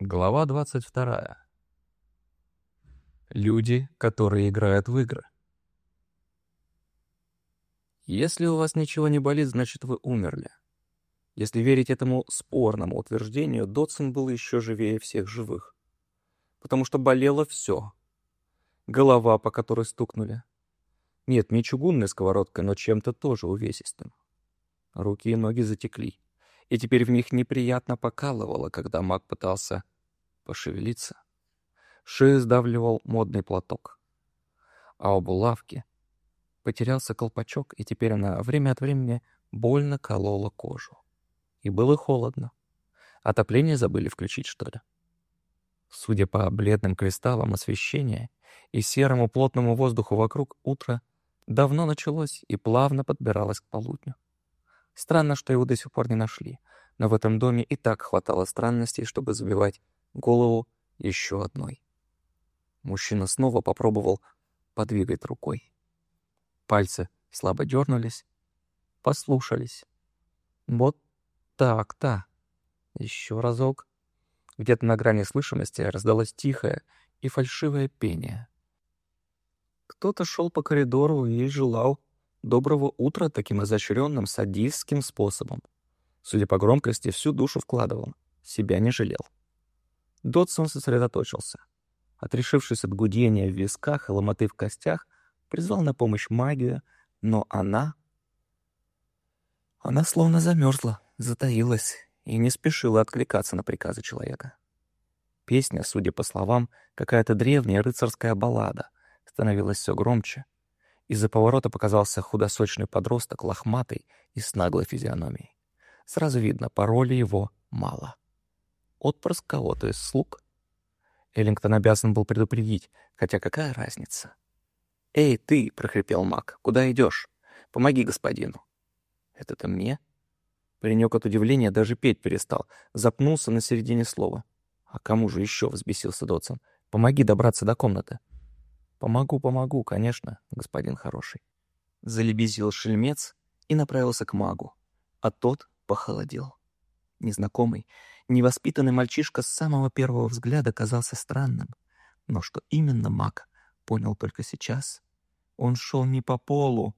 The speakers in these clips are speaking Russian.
Глава 22. Люди, которые играют в игры. Если у вас ничего не болит, значит вы умерли. Если верить этому спорному утверждению, Дотсон был еще живее всех живых. Потому что болело все. Голова, по которой стукнули. Нет, не чугунной сковородкой, но чем-то тоже увесистым. Руки и ноги затекли и теперь в них неприятно покалывало, когда маг пытался пошевелиться. Шею сдавливал модный платок. А у булавки потерялся колпачок, и теперь она время от времени больно колола кожу. И было холодно. Отопление забыли включить, что ли? Судя по бледным кристаллам освещения и серому плотному воздуху вокруг, утро давно началось и плавно подбиралось к полудню. Странно, что его до сих пор не нашли, но в этом доме и так хватало странностей, чтобы забивать голову еще одной. Мужчина снова попробовал подвигать рукой. Пальцы слабо дернулись, послушались. Вот так-то. Еще разок. Где-то на грани слышимости раздалось тихое и фальшивое пение. Кто-то шел по коридору и желал доброго утра таким изощренным садистским способом. Судя по громкости, всю душу вкладывал, себя не жалел. Додсон сосредоточился. Отрешившись от гудения в висках и ломоты в костях, призвал на помощь магию, но она... Она словно замерзла, затаилась и не спешила откликаться на приказы человека. Песня, судя по словам, какая-то древняя рыцарская баллада, становилась все громче, из-за поворота показался худосочный подросток, лохматый и с наглой физиономией. Сразу видно, пароли его мало. Отпрыск кого-то из слуг? Эллингтон обязан был предупредить, хотя какая разница? «Эй, ты!» — прохрипел маг. «Куда идешь? Помоги господину». «Это-то мне?» Паренек от удивления даже петь перестал, запнулся на середине слова. «А кому же еще?» — взбесился Дотсон. «Помоги добраться до комнаты». «Помогу, помогу, конечно, господин хороший». Залебезил шельмец и направился к магу, а тот похолодел. Незнакомый, невоспитанный мальчишка с самого первого взгляда казался странным, но что именно маг, понял только сейчас. Он шел не по полу,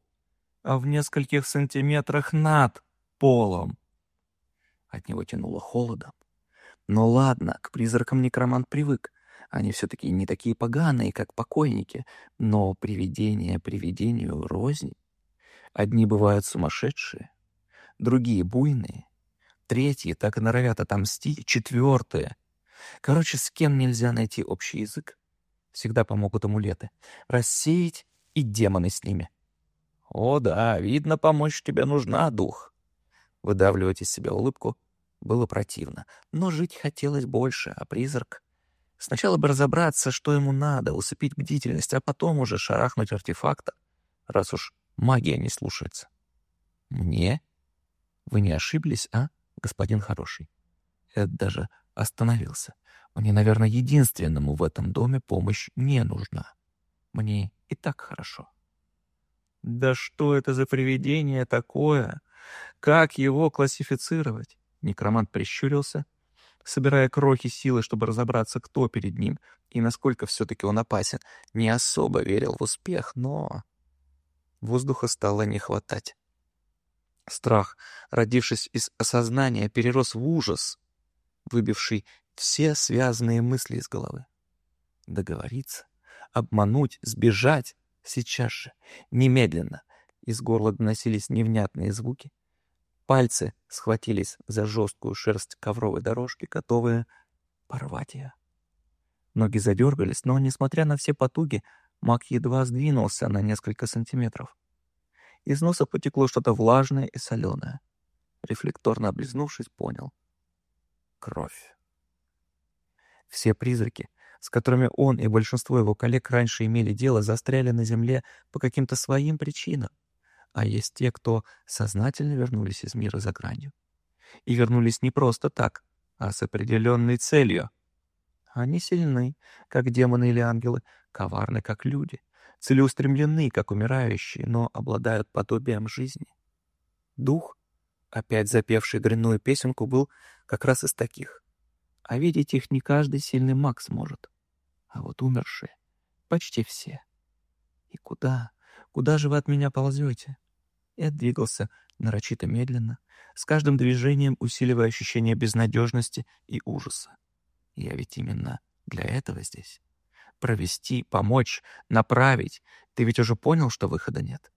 а в нескольких сантиметрах над полом. От него тянуло холодом. Но ладно, к призракам некромант привык. Они все-таки не такие поганые, как покойники, но привидения привидению рознь. Одни бывают сумасшедшие, другие — буйные, третьи так и норовят отомстить, четвертые. Короче, с кем нельзя найти общий язык, всегда помогут амулеты. Рассеять и демоны с ними. «О да, видно, помощь тебе нужна, дух!» Выдавливать из себя улыбку было противно, но жить хотелось больше, а призрак Сначала бы разобраться, что ему надо, усыпить бдительность, а потом уже шарахнуть артефакта, раз уж магия не слушается. Мне? Вы не ошиблись, а, господин хороший? Эд даже остановился. Мне, наверное, единственному в этом доме помощь не нужна. Мне и так хорошо. Да что это за привидение такое? Как его классифицировать? Некромант прищурился, собирая крохи силы, чтобы разобраться, кто перед ним и насколько все-таки он опасен. Не особо верил в успех, но... Воздуха стало не хватать. Страх, родившись из осознания, перерос в ужас, выбивший все связанные мысли из головы. Договориться, обмануть, сбежать сейчас же, немедленно. Из горла доносились невнятные звуки, Пальцы схватились за жесткую шерсть ковровой дорожки, готовые порвать ее. Ноги задергались, но, несмотря на все потуги, маг едва сдвинулся на несколько сантиметров. Из носа потекло что-то влажное и соленое. Рефлекторно облизнувшись, понял. Кровь. Все призраки, с которыми он и большинство его коллег раньше имели дело, застряли на земле по каким-то своим причинам а есть те, кто сознательно вернулись из мира за гранью. И вернулись не просто так, а с определенной целью. Они сильны, как демоны или ангелы, коварны, как люди, целеустремлены, как умирающие, но обладают подобием жизни. Дух, опять запевший дрянную песенку, был как раз из таких. а видеть их не каждый сильный маг сможет. А вот умершие почти все. И куда, куда же вы от меня ползете? Я двигался нарочито медленно, с каждым движением усиливая ощущение безнадежности и ужаса. Я ведь именно для этого здесь. Провести, помочь, направить. Ты ведь уже понял, что выхода нет?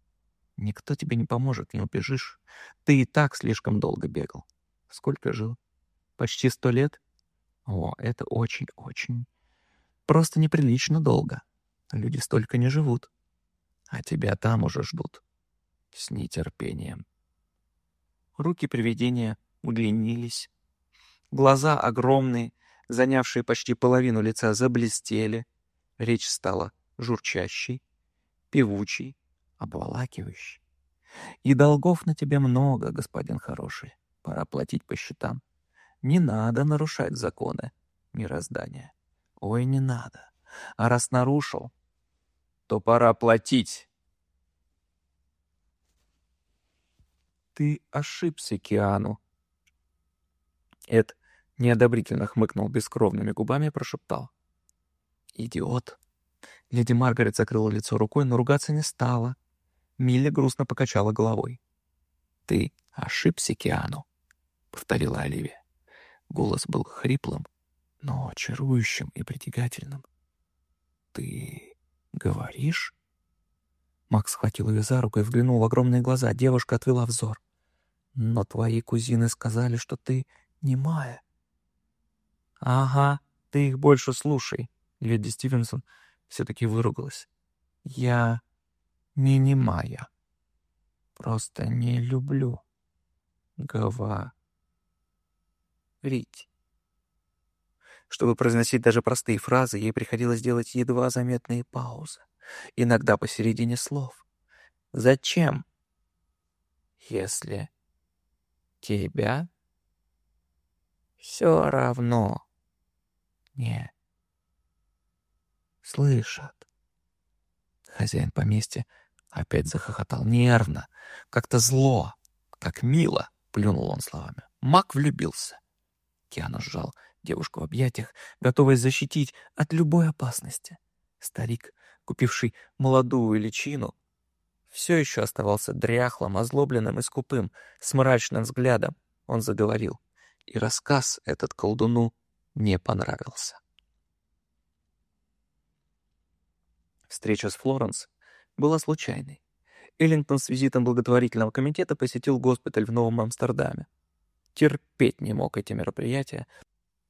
Никто тебе не поможет, не убежишь. Ты и так слишком долго бегал. Сколько жил? Почти сто лет? О, это очень-очень. Просто неприлично долго. Люди столько не живут. А тебя там уже ждут. С нетерпением. Руки привидения удлинились. Глаза огромные, занявшие почти половину лица, заблестели. Речь стала журчащей, певучей, обволакивающей. И долгов на тебе много, господин хороший. Пора платить по счетам. Не надо нарушать законы мироздания. Ой, не надо. А раз нарушил, то пора платить. Ты ошибся, Киану. Эд неодобрительно хмыкнул бескровными губами и прошептал. «Идиот!» Леди Маргарет закрыла лицо рукой, но ругаться не стала. Милли грустно покачала головой. «Ты ошибся, Киану», — повторила Оливия. Голос был хриплым, но чарующим и притягательным. «Ты говоришь?» Макс схватил ее за руку и взглянул в огромные глаза. Девушка отвела взор. «Но твои кузины сказали, что ты немая». «Ага, ты их больше слушай», — леди Стивенсон все-таки выругалась. «Я не немая. Просто не люблю говорить». Чтобы произносить даже простые фразы, ей приходилось делать едва заметные паузы, иногда посередине слов. «Зачем?» «Если тебя все равно не слышат». Хозяин поместья опять захохотал нервно, как-то зло, как мило, плюнул он словами. Мак влюбился. Киану сжал девушку в объятиях, готовая защитить от любой опасности. Старик, купивший молодую личину, все еще оставался дряхлым, озлобленным и скупым, с мрачным взглядом. Он заговорил, и рассказ этот колдуну не понравился. Встреча с Флоренс была случайной. Эллингтон с визитом благотворительного комитета посетил госпиталь в Новом Амстердаме. Терпеть не мог эти мероприятия,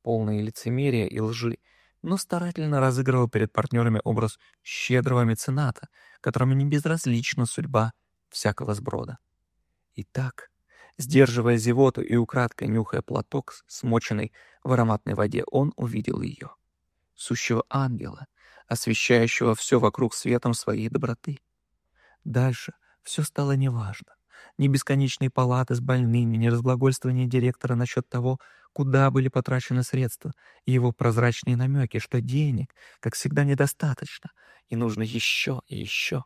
полные лицемерия и лжи, но старательно разыгрывал перед партнерами образ щедрого мецената, которому не безразлична судьба всякого сброда. И так, сдерживая зевоту и украдкой нюхая платок, смоченный в ароматной воде, он увидел ее, сущего ангела, освещающего все вокруг светом своей доброты. Дальше все стало неважно. Ни бесконечные палаты с больными, ни разглагольствование директора насчет того, куда были потрачены средства, и его прозрачные намеки, что денег, как всегда, недостаточно, и нужно еще и еще.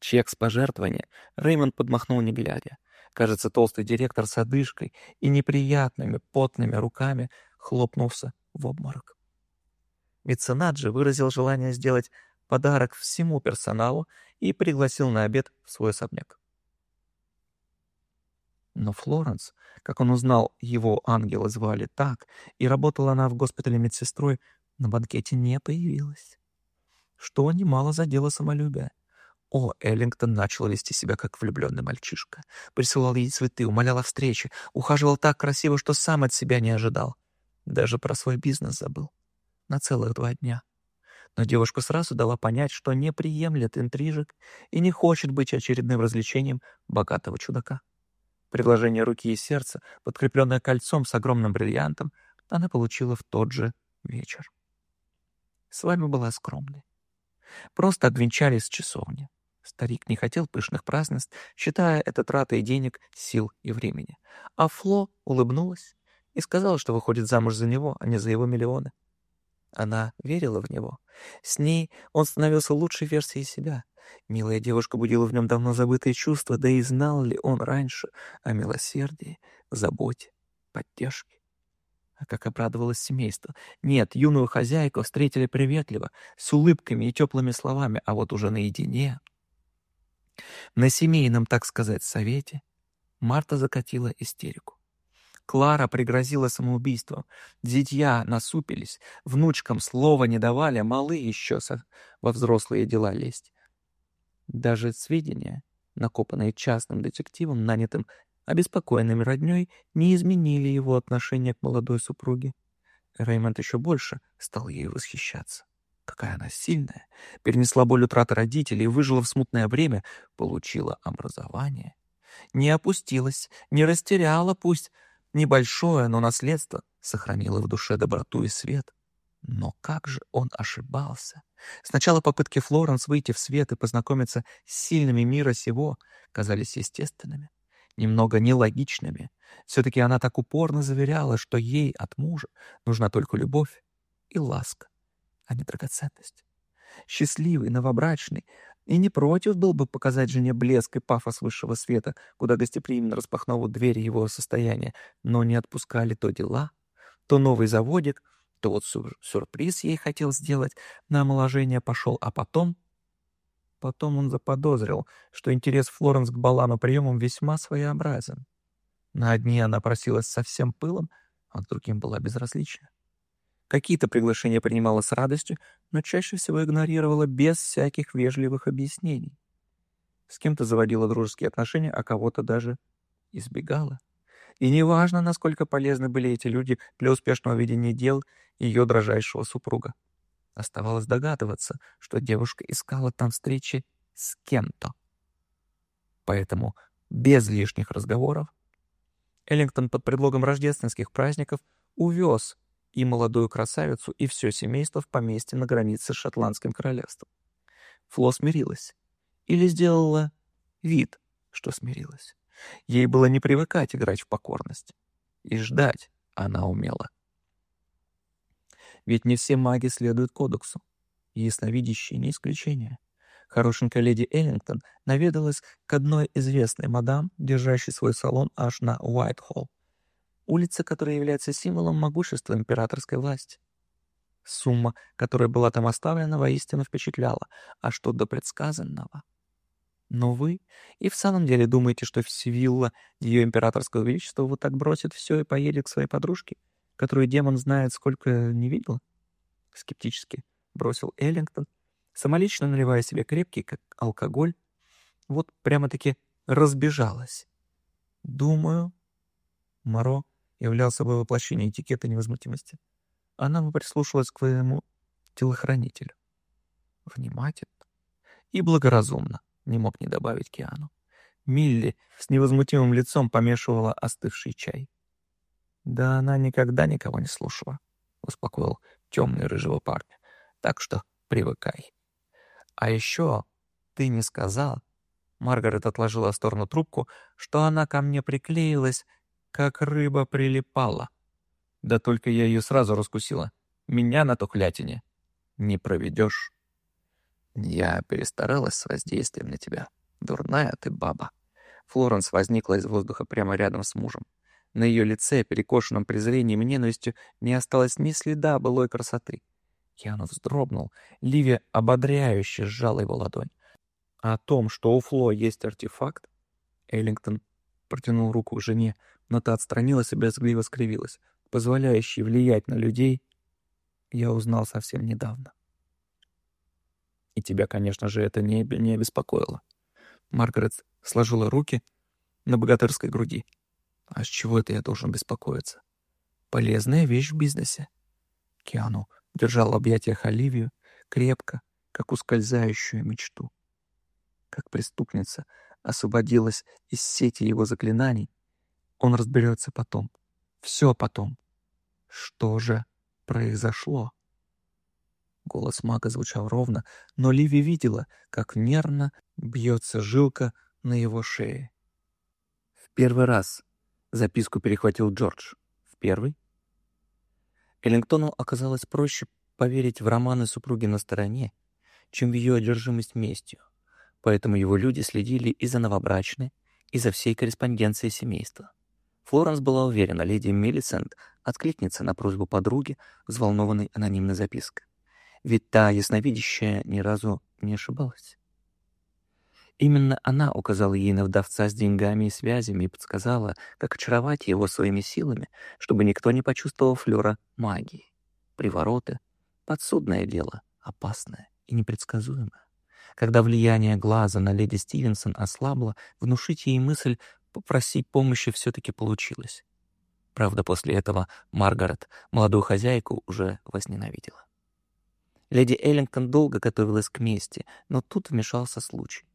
Чек с пожертвования Реймонд подмахнул не глядя. Кажется, толстый директор с одышкой и неприятными потными руками хлопнулся в обморок. Меценат же выразил желание сделать подарок всему персоналу и пригласил на обед в свой особняк. Но Флоренс, как он узнал, его ангела звали так, и работала она в госпитале медсестрой, на банкете не появилась. Что немало задело самолюбие. О, Эллингтон начал вести себя как влюбленный мальчишка. Присылал ей цветы, умолял о встрече, ухаживал так красиво, что сам от себя не ожидал. Даже про свой бизнес забыл. На целых два дня. Но девушка сразу дала понять, что не приемлет интрижек и не хочет быть очередным развлечением богатого чудака. Предложение руки и сердца, подкрепленное кольцом с огромным бриллиантом, она получила в тот же вечер. С вами была скромной. Просто обвенчались с часовни. Старик не хотел пышных празднеств, считая это тратой денег, сил и времени. А Фло улыбнулась и сказала, что выходит замуж за него, а не за его миллионы. Она верила в него. С ней он становился лучшей версией себя. Милая девушка будила в нем давно забытые чувства, да и знал ли он раньше о милосердии, заботе, поддержке. А как обрадовалось семейство. Нет, юную хозяйку встретили приветливо, с улыбками и теплыми словами, а вот уже наедине. На семейном, так сказать, совете Марта закатила истерику. Клара пригрозила самоубийством. Зятья насупились, внучкам слова не давали, а малы еще со... во взрослые дела лезть. Даже сведения, накопанные частным детективом, нанятым обеспокоенным родней, не изменили его отношение к молодой супруге. Реймонд еще больше стал ею восхищаться. Какая она сильная, перенесла боль утраты родителей, выжила в смутное время, получила образование. Не опустилась, не растеряла, пусть небольшое, но наследство, сохранила в душе доброту и свет. Но как же он ошибался! Сначала попытки Флоренс выйти в свет и познакомиться с сильными мира сего казались естественными, немного нелогичными. Все-таки она так упорно заверяла, что ей от мужа нужна только любовь и ласка, а не драгоценность. Счастливый, новобрачный, и не против был бы показать жене блеск и пафос высшего света, куда гостеприимно распахнул двери его состояния, но не отпускали то дела, то новый заводик, то вот сюр сюрприз ей хотел сделать, на омоложение пошел, а потом... Потом он заподозрил, что интерес Флоренс к Балану приемам весьма своеобразен. На одни она просилась со всем пылом, а другим была безразлична. Какие-то приглашения принимала с радостью, но чаще всего игнорировала без всяких вежливых объяснений. С кем-то заводила дружеские отношения, а кого-то даже избегала. И неважно, насколько полезны были эти люди для успешного ведения дел ее дрожайшего супруга. Оставалось догадываться, что девушка искала там встречи с кем-то. Поэтому без лишних разговоров Эллингтон под предлогом рождественских праздников увез и молодую красавицу, и все семейство в поместье на границе с Шотландским королевством. Фло смирилась. Или сделала вид, что смирилась. Ей было не привыкать играть в покорность. И ждать она умела. Ведь не все маги следуют кодексу. Ясновидящие не исключение. Хорошенькая леди Эллингтон наведалась к одной известной мадам, держащей свой салон аж на Уайтхолл улица, которая является символом могущества императорской власти. Сумма, которая была там оставлена, воистину впечатляла, а что до предсказанного? Но вы и в самом деле думаете, что Всевилла, ее императорского величества, вот так бросит все и поедет к своей подружке, которую демон знает, сколько не видел? Скептически бросил Эллингтон, самолично наливая себе крепкий, как алкоголь. Вот прямо-таки разбежалась. Думаю, Моро являл собой воплощение этикета невозмутимости. Она бы прислушалась к своему телохранителю. Внимательно и благоразумно, не мог не добавить Киану. Милли с невозмутимым лицом помешивала остывший чай. «Да она никогда никого не слушала», — успокоил темный рыжего парня. «Так что привыкай». «А еще ты не сказал...» Маргарет отложила в сторону трубку, что она ко мне приклеилась как рыба прилипала. Да только я ее сразу раскусила. Меня на тухлятине не проведешь. Я перестаралась с воздействием на тебя. Дурная ты баба. Флоренс возникла из воздуха прямо рядом с мужем. На ее лице, перекошенном презрением и ненавистью, не осталось ни следа былой красоты. Киану вздрогнул. Ливия ободряюще сжала его ладонь. О том, что у Фло есть артефакт, Эллингтон протянул руку жене, но та отстранилась и брезгливо скривилась. Позволяющий влиять на людей я узнал совсем недавно. И тебя, конечно же, это не, не обеспокоило. Маргарет сложила руки на богатырской груди. А с чего это я должен беспокоиться? Полезная вещь в бизнесе. Киану держал в объятиях Оливию крепко, как ускользающую мечту. Как преступница освободилась из сети его заклинаний, он разберется потом. Все потом. Что же произошло? Голос мага звучал ровно, но Ливи видела, как нервно бьется жилка на его шее. В первый раз записку перехватил Джордж. В первый? Эллингтону оказалось проще поверить в романы супруги на стороне, чем в ее одержимость местью. Поэтому его люди следили и за новобрачной, и за всей корреспонденцией семейства. Флоренс была уверена, леди Миллисент откликнется на просьбу подруги, взволнованной анонимной запиской. Ведь та ясновидящая ни разу не ошибалась. Именно она указала ей на вдовца с деньгами и связями и подсказала, как очаровать его своими силами, чтобы никто не почувствовал флера магии. Привороты — подсудное дело, опасное и непредсказуемое. Когда влияние глаза на леди Стивенсон ослабло, внушить ей мысль попросить помощи все-таки получилось. Правда, после этого Маргарет молодую хозяйку уже возненавидела. Леди Эллингтон долго готовилась к мести, но тут вмешался случай.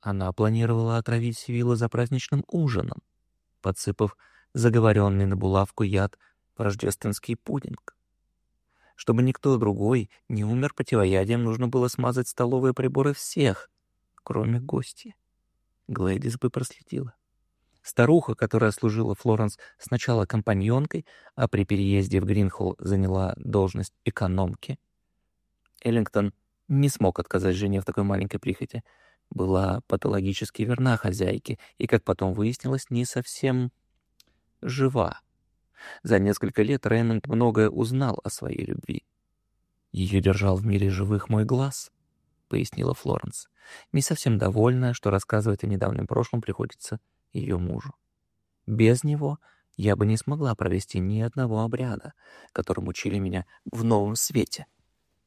Она планировала отравить Сивилла за праздничным ужином, подсыпав заговоренный на булавку яд в рождественский пудинг. Чтобы никто другой не умер противоядием, нужно было смазать столовые приборы всех, кроме гостей. Глэдис бы проследила. Старуха, которая служила Флоренс сначала компаньонкой, а при переезде в Гринхолл заняла должность экономки. Эллингтон не смог отказать жене в такой маленькой прихоти — была патологически верна хозяйке и, как потом выяснилось, не совсем жива. За несколько лет Реймонд многое узнал о своей любви. «Ее держал в мире живых мой глаз», — пояснила Флоренс, не совсем довольная, что рассказывать о недавнем прошлом приходится ее мужу. «Без него я бы не смогла провести ни одного обряда, которым учили меня в новом свете.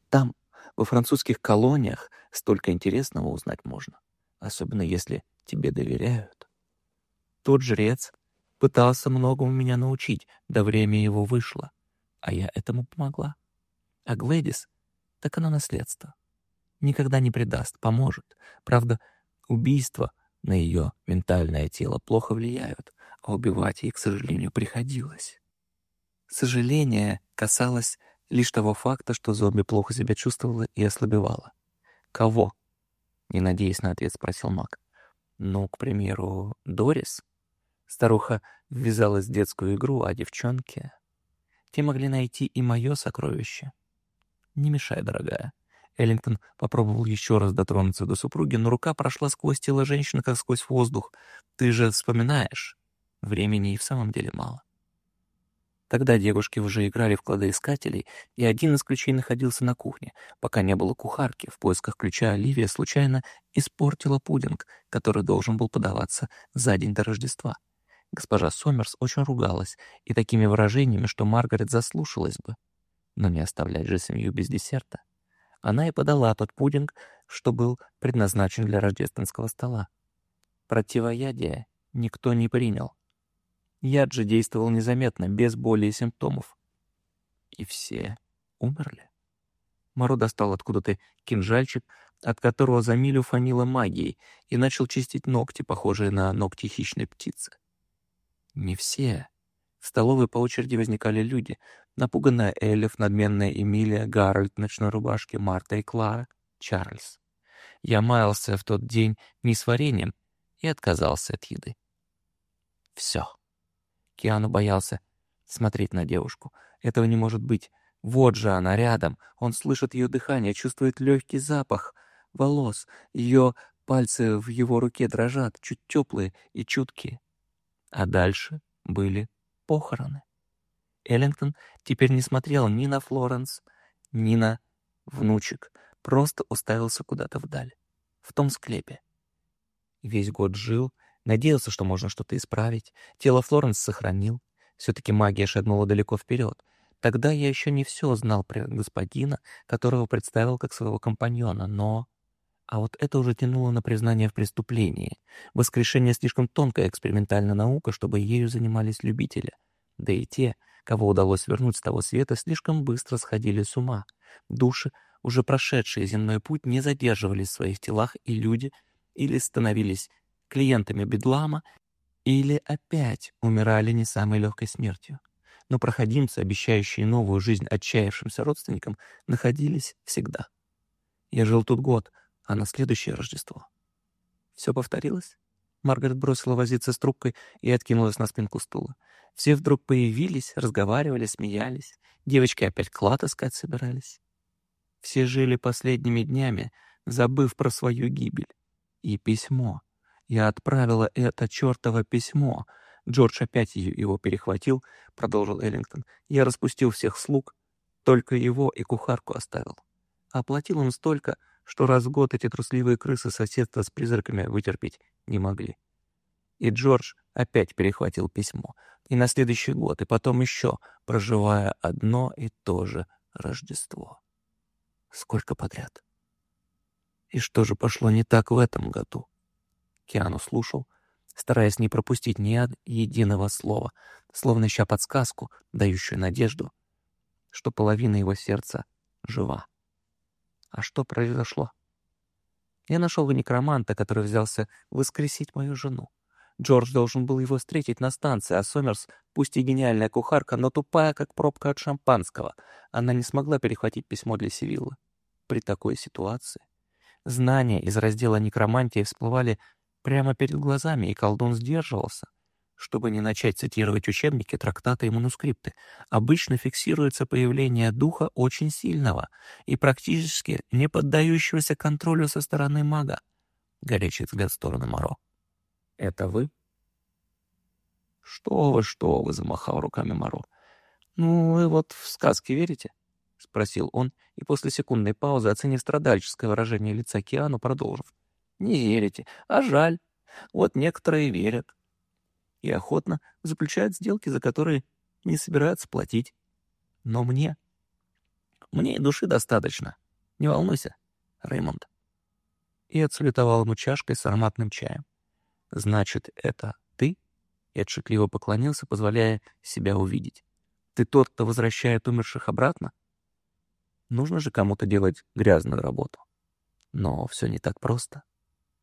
Там, во французских колониях столько интересного узнать можно, особенно если тебе доверяют. Тот жрец пытался многому меня научить, да время его вышло, а я этому помогла. А Глэдис, так она наследство. Никогда не предаст, поможет. Правда, убийства на ее ментальное тело плохо влияют, а убивать ей, к сожалению, приходилось. Сожаление касалось лишь того факта, что зомби плохо себя чувствовала и ослабевала. «Кого?» — не надеясь на ответ, спросил маг. «Ну, к примеру, Дорис?» Старуха ввязалась в детскую игру, а девчонки... Те могли найти и мое сокровище. «Не мешай, дорогая». Эллингтон попробовал еще раз дотронуться до супруги, но рука прошла сквозь тело женщины, как сквозь воздух. «Ты же вспоминаешь?» Времени и в самом деле мало. Тогда девушки уже играли в кладоискателей, и один из ключей находился на кухне. Пока не было кухарки, в поисках ключа Оливия случайно испортила пудинг, который должен был подаваться за день до Рождества. Госпожа Сомерс очень ругалась, и такими выражениями, что Маргарет заслушалась бы. Но не оставлять же семью без десерта. Она и подала тот пудинг, что был предназначен для рождественского стола. Противоядие никто не принял. Яд же действовал незаметно, без боли и симптомов. И все умерли. Моро достал откуда-то кинжальчик, от которого за милю фанило магией, и начал чистить ногти, похожие на ногти хищной птицы. Не все. В столовой по очереди возникали люди. Напуганная Эльф, надменная Эмилия, Гарольд в ночной рубашке, Марта и Клара, Чарльз. Я маялся в тот день несварением и отказался от еды. Все. Киану боялся смотреть на девушку. Этого не может быть. Вот же она рядом. Он слышит ее дыхание, чувствует легкий запах волос. Ее пальцы в его руке дрожат, чуть теплые и чуткие. А дальше были похороны. Эллингтон теперь не смотрел ни на Флоренс, ни на внучек, просто уставился куда-то вдаль, в том склепе. Весь год жил, Надеялся, что можно что-то исправить. Тело Флоренс сохранил. Все-таки магия шагнула далеко вперед. Тогда я еще не все знал про господина, которого представил как своего компаньона, но... А вот это уже тянуло на признание в преступлении. Воскрешение слишком тонкая экспериментальная наука, чтобы ею занимались любители. Да и те, кого удалось вернуть с того света, слишком быстро сходили с ума. Души, уже прошедшие земной путь, не задерживались в своих телах, и люди или становились клиентами бедлама или опять умирали не самой легкой смертью. Но проходимцы, обещающие новую жизнь отчаявшимся родственникам, находились всегда. Я жил тут год, а на следующее Рождество. Все повторилось? Маргарет бросила возиться с трубкой и откинулась на спинку стула. Все вдруг появились, разговаривали, смеялись. Девочки опять клад искать собирались. Все жили последними днями, забыв про свою гибель. И письмо, я отправила это чертово письмо. Джордж опять его перехватил, продолжил Эллингтон. Я распустил всех слуг, только его и кухарку оставил. Оплатил им столько, что раз в год эти трусливые крысы соседства с призраками вытерпеть не могли. И Джордж опять перехватил письмо. И на следующий год, и потом еще, проживая одно и то же Рождество. Сколько подряд? И что же пошло не так в этом году? Киану слушал, стараясь не пропустить ни единого слова, словно ища подсказку, дающую надежду, что половина его сердца жива. А что произошло? Я нашел некроманта, который взялся воскресить мою жену. Джордж должен был его встретить на станции, а Сомерс, пусть и гениальная кухарка, но тупая, как пробка от шампанского. Она не смогла перехватить письмо для Сивиллы. При такой ситуации знания из раздела некромантии всплывали прямо перед глазами, и колдун сдерживался — чтобы не начать цитировать учебники, трактаты и манускрипты, обычно фиксируется появление духа очень сильного и практически не поддающегося контролю со стороны мага. Горячий взгляд в сторону Моро. «Это вы?» «Что вы, что вы!» — замахал руками Моро. «Ну, вы вот в сказки верите?» — спросил он, и после секундной паузы, оценив страдальческое выражение лица Киану, продолжил. «Не верите, а жаль. Вот некоторые верят и охотно заключают сделки, за которые не собираются платить. Но мне... Мне и души достаточно. Не волнуйся, Реймонд. И отсалютовал ему чашкой с ароматным чаем. «Значит, это ты?» И отшутливо поклонился, позволяя себя увидеть. «Ты тот, кто возвращает умерших обратно?» Нужно же кому-то делать грязную работу. Но все не так просто.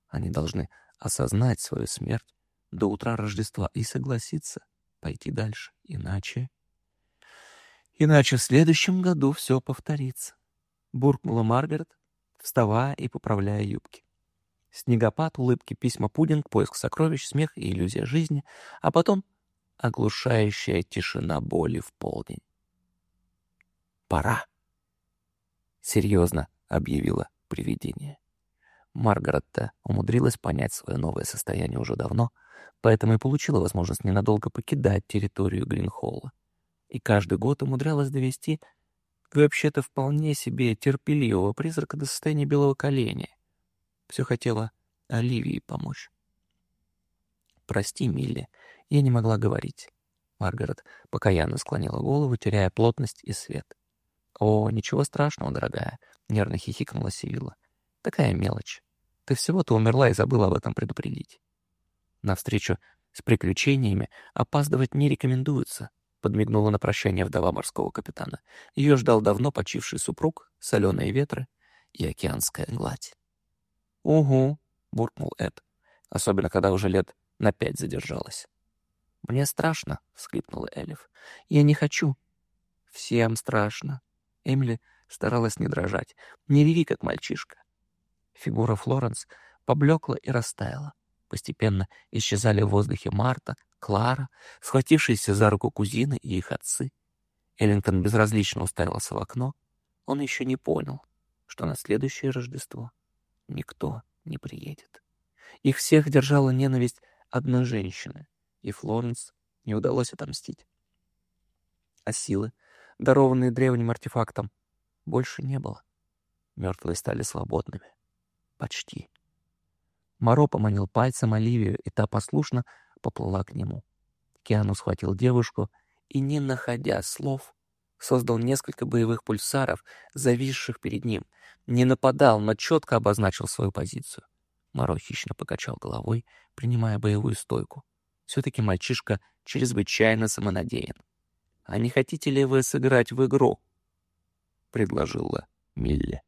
Они должны осознать свою смерть до утра Рождества и согласиться пойти дальше. Иначе... Иначе в следующем году все повторится. Буркнула Маргарет, вставая и поправляя юбки. Снегопад, улыбки, письма, пудинг, поиск сокровищ, смех и иллюзия жизни, а потом оглушающая тишина боли в полдень. «Пора!» — серьезно объявила привидение. Маргарет-то умудрилась понять свое новое состояние уже давно — поэтому и получила возможность ненадолго покидать территорию Гринхолла. И каждый год умудрялась довести вообще-то вполне себе терпеливого призрака до состояния белого коленя. Все хотела Оливии помочь. «Прости, Милли, я не могла говорить». Маргарет покаянно склонила голову, теряя плотность и свет. «О, ничего страшного, дорогая», — нервно хихикнула Сивилла. «Такая мелочь. Ты всего-то умерла и забыла об этом предупредить». На встречу с приключениями опаздывать не рекомендуется, подмигнула на прощание вдова морского капитана. Ее ждал давно почивший супруг, соленые ветры и океанская гладь. «Угу», — буркнул Эд, особенно когда уже лет на пять задержалась. «Мне страшно», — всхлипнула Элиф. «Я не хочу». «Всем страшно». Эмили старалась не дрожать. «Не реви, как мальчишка». Фигура Флоренс поблекла и растаяла. Постепенно исчезали в воздухе Марта, Клара, схватившиеся за руку кузины и их отцы. Эллингтон безразлично уставился в окно. Он еще не понял, что на следующее Рождество никто не приедет. Их всех держала ненависть одной женщины, и Флоренс не удалось отомстить. А силы, дарованные древним артефактом, больше не было. Мертвые стали свободными. Почти. Моро поманил пальцем Оливию, и та послушно поплыла к нему. Киану схватил девушку и, не находя слов, создал несколько боевых пульсаров, зависших перед ним. Не нападал, но четко обозначил свою позицию. Моро хищно покачал головой, принимая боевую стойку. Все-таки мальчишка чрезвычайно самонадеян. «А не хотите ли вы сыграть в игру?» — предложила Милли.